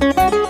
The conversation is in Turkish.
Música